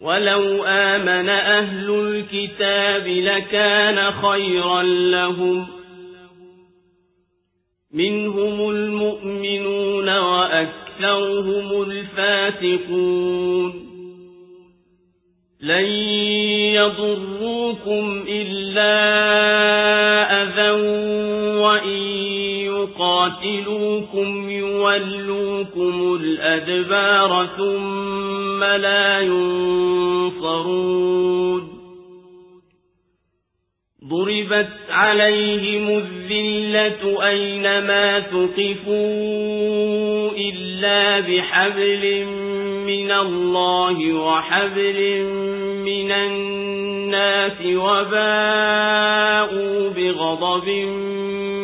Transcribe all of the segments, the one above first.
ولو آمن أهل الكتاب لكان خيرا لهم منهم المؤمنون وأكثرهم الفاتقون لن يضروكم إلا أذى وإن يقاتلوكم يولوكم الأدبار ثم لا ينصرون. ضربت عليهم الذلة أينما تقفوا إلا بحبل من الله وحبل من الناس وباءوا بغضب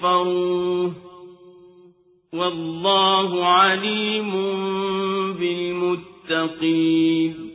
يكفروه والله عليم بالمتقين